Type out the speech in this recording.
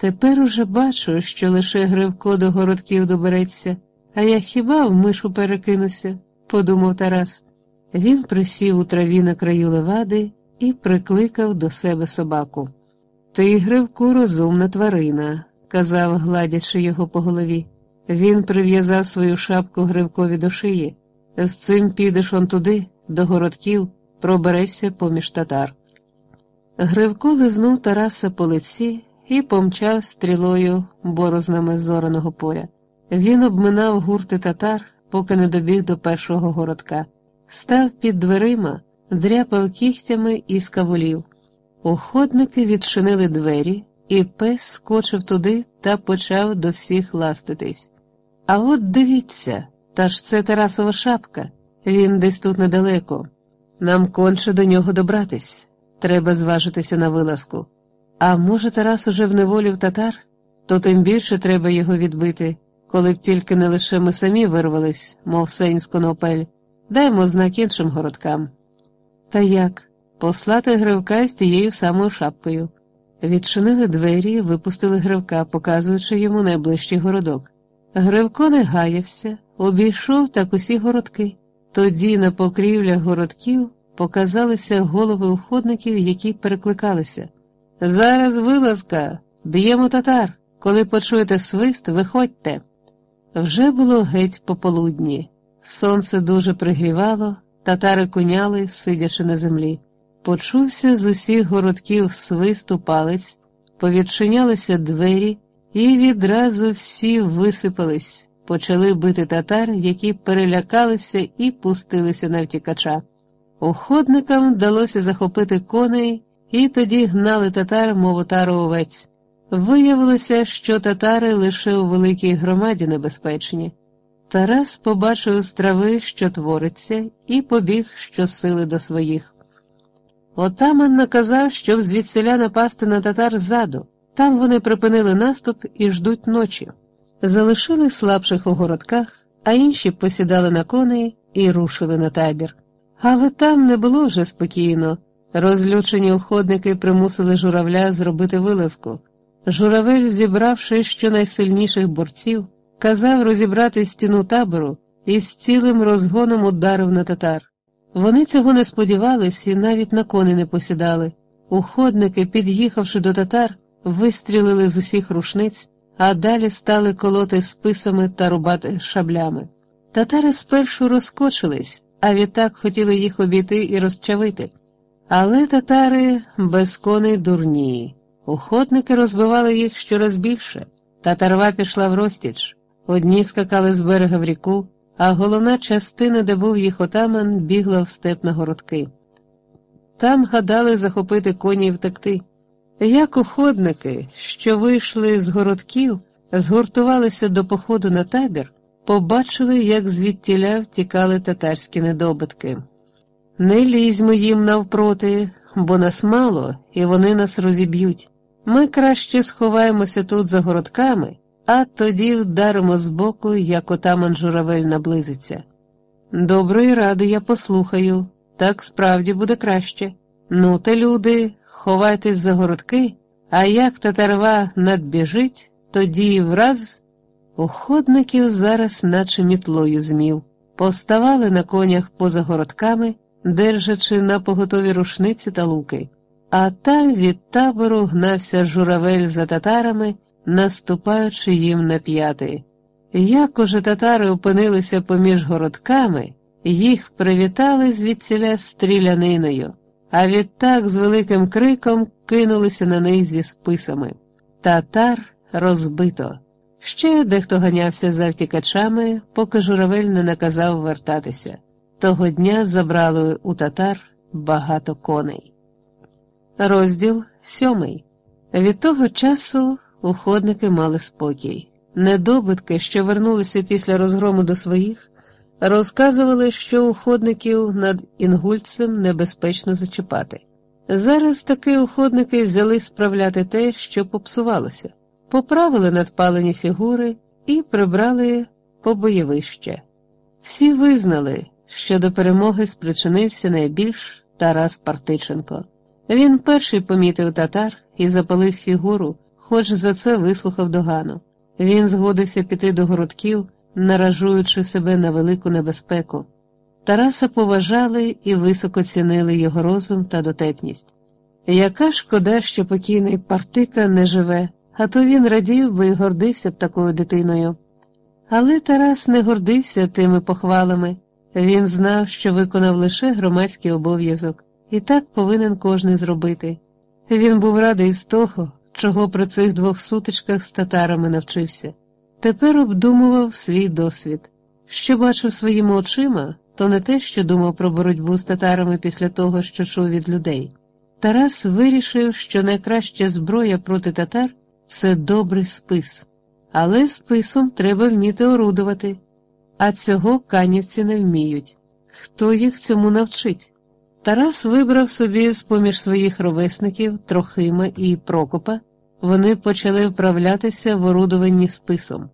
Тепер уже бачу, що лише Гривко до городків добереться, а я хіба в мишу перекинуся, подумав Тарас. Він присів у траві на краю левади і прикликав до себе собаку. Ти, Гривку, розумна тварина, казав, гладячи його по голові. Він прив'язав свою шапку Гривкові до шиї. З цим підеш он туди, до городків, проберешся поміж татар. Гривко лизнув Тараса по лиці і помчав стрілою борознами зораного поля. Він обминав гурти татар, поки не добіг до першого городка, став під дверима, дряпав кігтями і скавулів. Уходники відчинили двері, і пес скочив туди та почав до всіх ластитись. А от дивіться, та ж це Тарасова шапка, він десь тут недалеко. Нам конче до нього добратись. Треба зважитися на вилазку. А може, Тарас уже в неволі в татар, то тим більше треба його відбити, коли б тільки не лише ми самі вирвались, мов сень з конопель, даймо знак іншим городкам. Та як? Послати гривка з тією самою шапкою. Відчинили двері випустили гривка, показуючи йому найближчий городок. Гривко не гаявся, обійшов так усі городки. Тоді на покрівлях городків показалися голови уходників, які перекликалися. Зараз вилазка, б'ємо татар. Коли почуєте свист, виходьте. Вже було геть пополудні. Сонце дуже пригрівало, татари куняли, сидячи на землі. Почувся з усіх городків свист у палець, повідчинялися двері, і відразу всі висипались, почали бити татар, які перелякалися і пустилися на втікача. Уходникам вдалося захопити коней, і тоді гнали татар, мов отару овець. Виявилося, що татари лише у великій громаді небезпечні. Тарас побачив з трави, що твориться, і побіг щосили до своїх. Отаман наказав, щоб звідсиля напасти на татар ззаду. Там вони припинили наступ і ждуть ночі. Залишили слабших у городках, а інші посідали на коней і рушили на табір. Але там не було вже спокійно. Розлючені уходники примусили журавля зробити вилазку. Журавель, зібравши щонайсильніших борців, казав розібрати стіну табору і з цілим розгоном ударив на татар. Вони цього не сподівались і навіть на кони не посідали. Уходники, під'їхавши до татар, вистрілили з усіх рушниць, а далі стали колоти списами та рубати шаблями. Татари спершу розкочились, а відтак хотіли їх обійти і розчавити. Але татари без коней дурні. Охотники розбивали їх щораз більше, татарва пішла в розтіч. Одні скакали з берега в ріку, а головна частина, де був їх отаман, бігла в степ на городки. Там гадали захопити коні і втекти. Як уходники, що вийшли з городків, згуртувалися до походу на табір, побачили, як звідтіля втікали татарські недобитки. Не лізьмо їм навпроти, бо нас мало, і вони нас розіб'ють. Ми краще сховаємося тут за городками, а тоді вдаримо збоку, як отаман журавель наблизиться. Доброї ради я послухаю, так справді буде краще. Ну, те, люди, ховайтесь за городки, а як татарва надбіжить, тоді враз уходників зараз, наче мітлою змів, поставали на конях поза городками держачи на поготові рушниці та луки, а там від табору гнався журавель за татарами, наступаючи їм на п'яти. Як уже татари опинилися поміж городками, їх привітали звідсіля стріляниною, а відтак з великим криком кинулися на них зі списами. Татар розбито. Ще дехто ганявся за втікачами, поки журавель не наказав вертатися. Того дня забрали у татар багато коней. Розділ сьомий. Від того часу уходники мали спокій. Недобитки, що вернулися після розгрому до своїх, розказували, що уходників над інгульцем небезпечно зачіпати. Зараз таки уходники взяли справляти те, що попсувалося, поправили надпалені фігури і прибрали побоєвище. Всі визнали що до перемоги спричинився найбільш Тарас Партиченко. Він перший помітив татар і запалив фігуру, хоч за це вислухав догану. Він згодився піти до городків, наражуючи себе на велику небезпеку. Тараса поважали і високо цінили його розум та дотепність. Яка шкода, що покійний Партика не живе, а то він радів би і гордився б такою дитиною. Але Тарас не гордився тими похвалами, він знав, що виконав лише громадський обов'язок, і так повинен кожний зробити. Він був радий з того, чого при цих двох сутичках з татарами навчився. Тепер обдумував свій досвід. Що бачив своїми очима, то не те, що думав про боротьбу з татарами після того, що чув від людей. Тарас вирішив, що найкраща зброя проти татар це добрий спис, але списом треба вміти орудувати, а цього канівці не вміють. Хто їх цьому навчить? Тарас вибрав собі з поміж своїх ровесників Трохима і Прокопа, вони почали вправлятися в орудуванні списом.